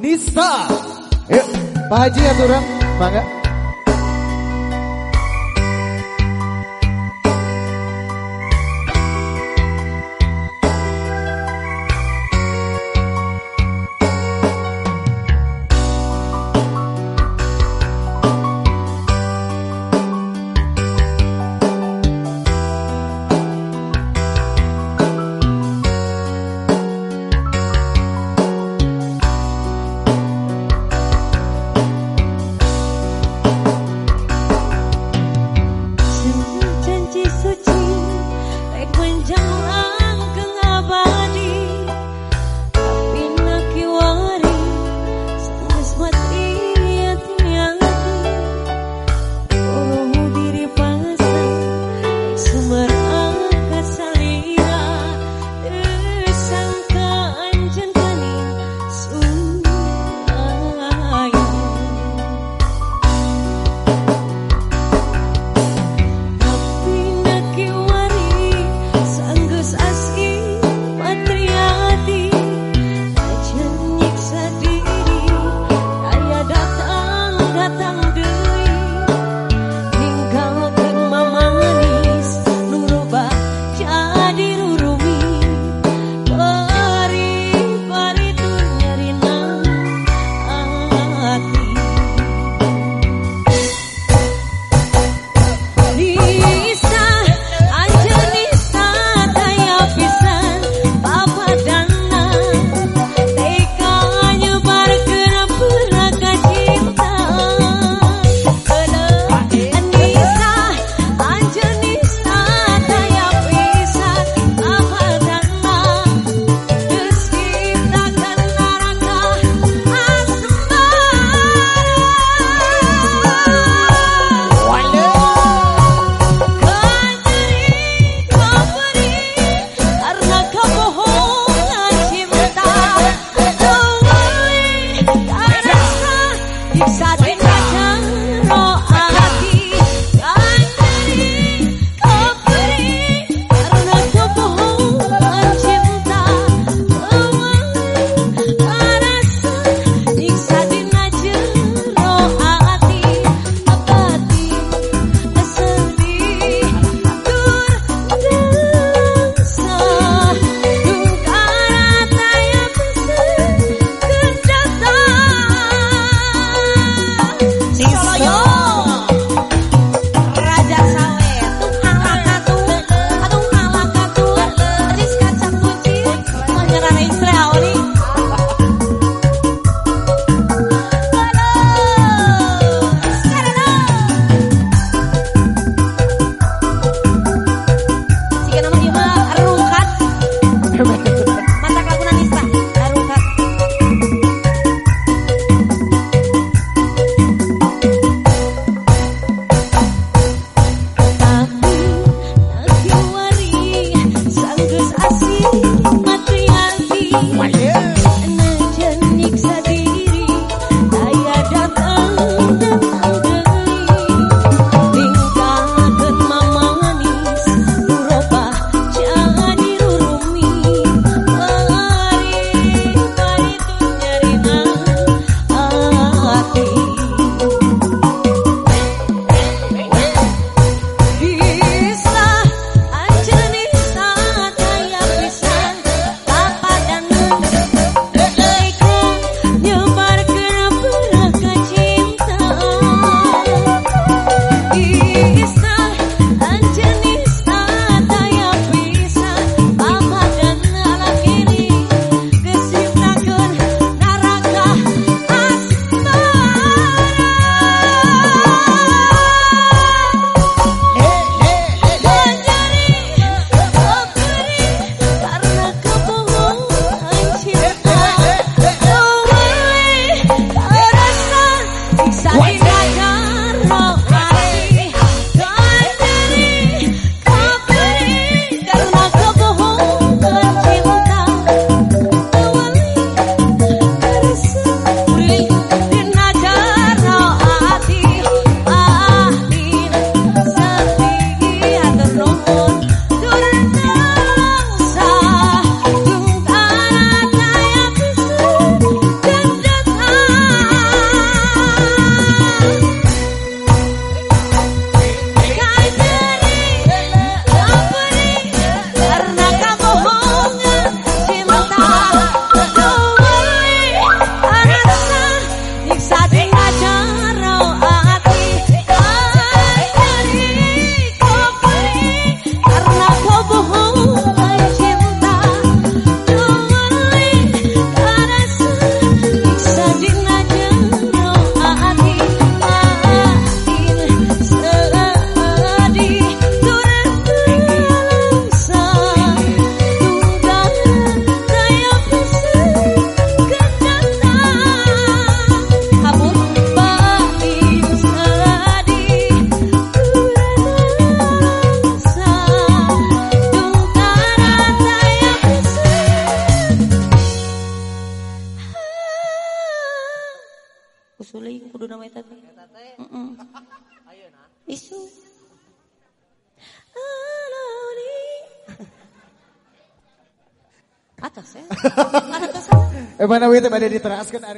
Nista. Yuk, Pak Haji ya turun, kudu nama eta teh. Heeh. Isu. Aloni. Atas ya. Atas. Eh mana wih teh bade diteraskeun ari.